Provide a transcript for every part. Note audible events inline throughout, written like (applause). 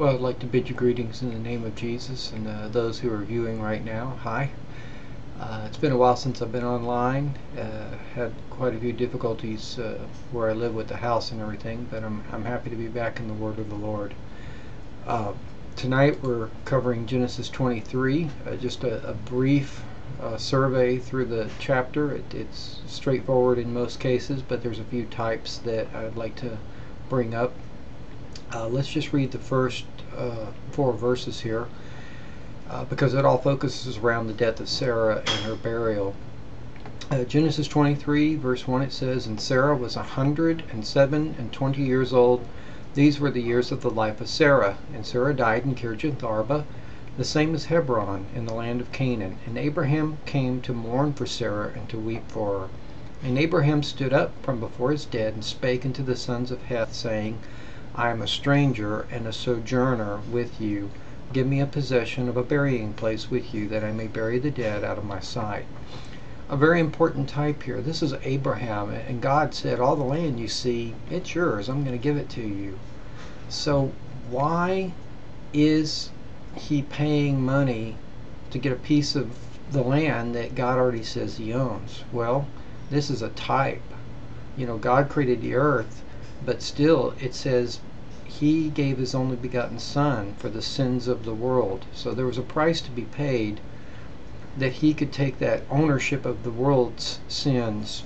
Well, I'd like to bid you greetings in the name of Jesus and uh, those who are viewing right now. Hi. Uh, it's been a while since I've been online. Uh, had quite a few difficulties uh, where I live with the house and everything, but I'm, I'm happy to be back in the Word of the Lord. Uh, tonight we're covering Genesis 23, uh, just a, a brief uh, survey through the chapter. It, it's straightforward in most cases, but there's a few types that I'd like to bring up uh, let's just read the first uh, four verses here uh, because it all focuses around the death of Sarah and her burial. Uh, Genesis 23, verse 1, it says, And Sarah was a hundred and seven and twenty years old. These were the years of the life of Sarah. And Sarah died in Kirjath Arba, the same as Hebron, in the land of Canaan. And Abraham came to mourn for Sarah and to weep for her. And Abraham stood up from before his dead and spake unto the sons of Heth, saying, I am a stranger and a sojourner with you. Give me a possession of a burying place with you, that I may bury the dead out of my sight. A very important type here. This is Abraham, and God said, All the land you see, it's yours. I'm going to give it to you. So, why is he paying money to get a piece of the land that God already says he owns? Well, this is a type. You know, God created the earth but still, it says, He gave His only begotten Son for the sins of the world. So there was a price to be paid that He could take that ownership of the world's sins.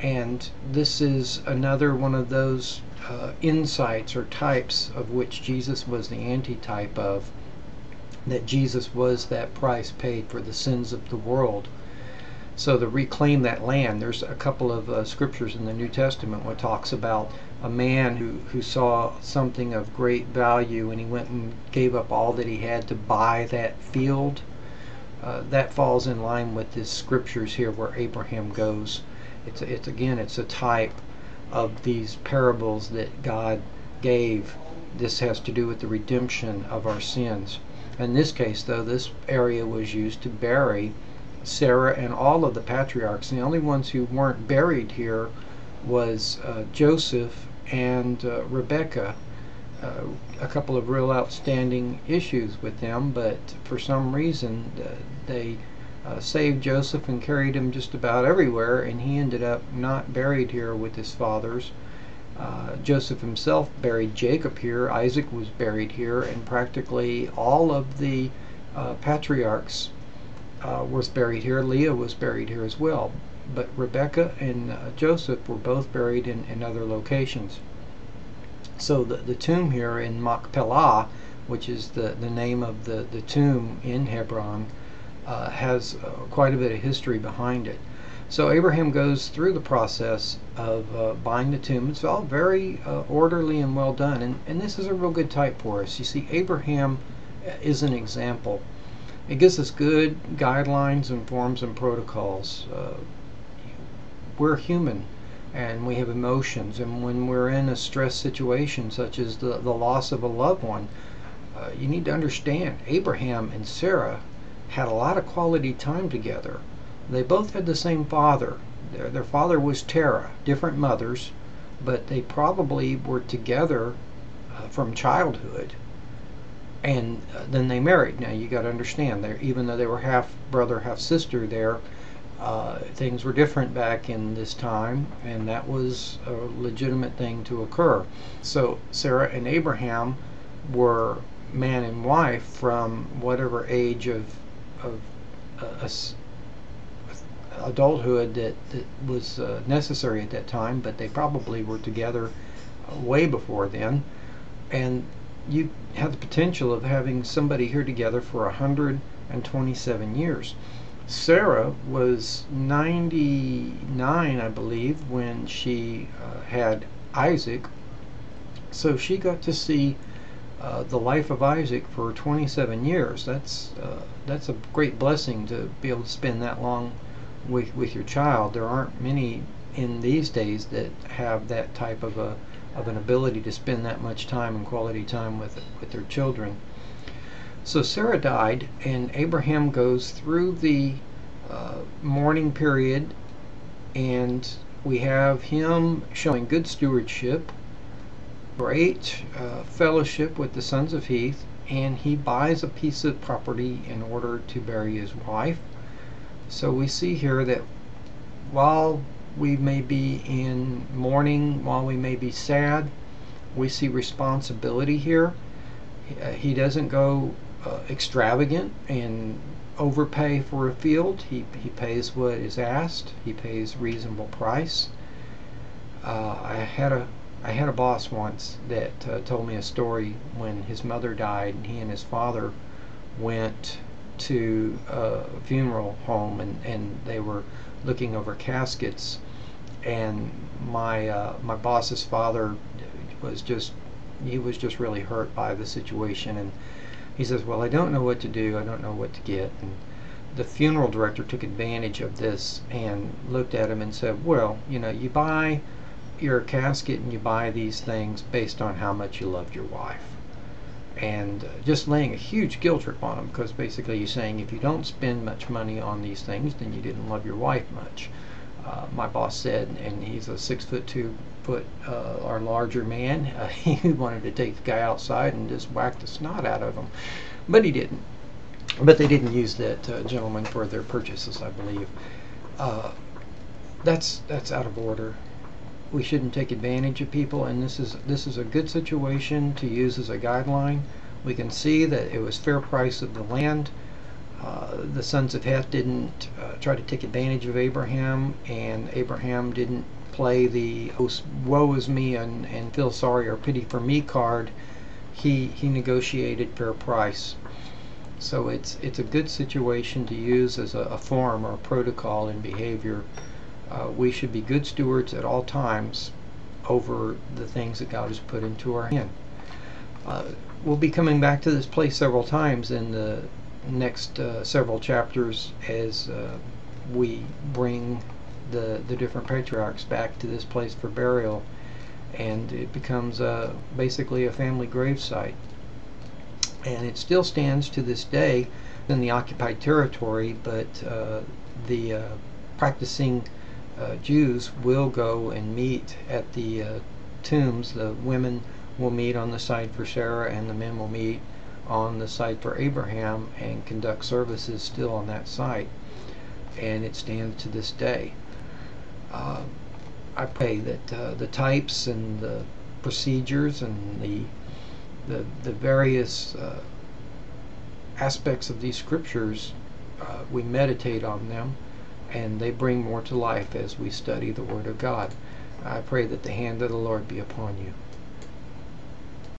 And this is another one of those uh, insights or types of which Jesus was the antitype of. That Jesus was that price paid for the sins of the world. So to reclaim that land, there's a couple of uh, scriptures in the New Testament where talks about a man who, who saw something of great value and he went and gave up all that he had to buy that field. Uh, that falls in line with the scriptures here where Abraham goes. It's, it's again, it's a type of these parables that God gave. This has to do with the redemption of our sins. In this case, though, this area was used to bury Sarah and all of the patriarchs. The only ones who weren't buried here was uh, Joseph and uh, Rebecca. Uh, a couple of real outstanding issues with them, but for some reason uh, they uh, saved Joseph and carried him just about everywhere, and he ended up not buried here with his fathers. Uh, Joseph himself buried Jacob here, Isaac was buried here, and practically all of the patriarchs uh, was buried here. Leah was buried here as well. But Rebecca and uh, Joseph were both buried in, in other locations. So the, the tomb here in Machpelah, which is the, the name of the, the tomb in Hebron, uh, has uh, quite a bit of history behind it. So Abraham goes through the process of uh, buying the tomb. It's all very uh, orderly and well done. And, and this is a real good type for us. You see, Abraham is an example it gives us good guidelines and forms and protocols. Uh, we're human and we have emotions, and when we're in a stress situation, such as the, the loss of a loved one, uh, you need to understand Abraham and Sarah had a lot of quality time together. They both had the same father. Their, their father was Terah, different mothers, but they probably were together uh, from childhood and uh, then they married. Now you got to understand, there even though they were half brother, half sister, there uh, things were different back in this time, and that was a legitimate thing to occur. So Sarah and Abraham were man and wife from whatever age of of uh, adulthood that, that was uh, necessary at that time, but they probably were together way before then. And you have the potential of having somebody here together for 127 years. Sarah was 99, I believe, when she uh, had Isaac. So she got to see uh, the life of Isaac for 27 years. That's uh, that's a great blessing to be able to spend that long with with your child. There aren't many in these days that have that type of a of an ability to spend that much time and quality time with with their children. So Sarah died, and Abraham goes through the uh, mourning period, and we have him showing good stewardship. great uh, fellowship with the sons of Heth, and he buys a piece of property in order to bury his wife. So we see here that while we may be in mourning, while we may be sad, we see responsibility here. Uh, he doesn't go uh, extravagant and overpay for a field. He, he pays what is asked. He pays reasonable price. Uh, I had a I had a boss once that uh, told me a story when his mother died and he and his father went to a funeral home and, and they were looking over caskets and my uh, my boss's father was just he was just really hurt by the situation and he says well I don't know what to do I don't know what to get and the funeral director took advantage of this and looked at him and said well you know you buy your casket and you buy these things based on how much you loved your wife. And just laying a huge guilt trip on him because basically you're saying if you don't spend much money on these things, then you didn't love your wife much. Uh, my boss said, and he's a six foot two foot uh, or larger man. Uh, (laughs) he wanted to take the guy outside and just whack the snot out of him, but he didn't. But they didn't use that uh, gentleman for their purchases, I believe. Uh, that's that's out of order we shouldn't take advantage of people and this is this is a good situation to use as a guideline we can see that it was fair price of the land uh, the sons of Heth didn't uh, try to take advantage of Abraham and Abraham didn't play the woe is me and, and feel sorry or pity for me card. He he negotiated fair price. So it's it's a good situation to use as a, a form or a protocol in behavior. Uh, we should be good stewards at all times over the things that God has put into our hand. Uh, we'll be coming back to this place several times in the next uh, several chapters as uh, we bring the the different patriarchs back to this place for burial, and it becomes uh, basically a family gravesite. And it still stands to this day in the occupied territory, but uh, the practicing uh, Jews will go and meet at the uh, tombs. The women will meet on the side for Sarah, and the men will meet on the site for Abraham and conduct services still on that site. And it stands to this day. Uh, I pray that uh, the types and the procedures and the the, the various uh, aspects of these scriptures, uh, we meditate on them and they bring more to life as we study the Word of God. I pray that the hand of the Lord be upon you.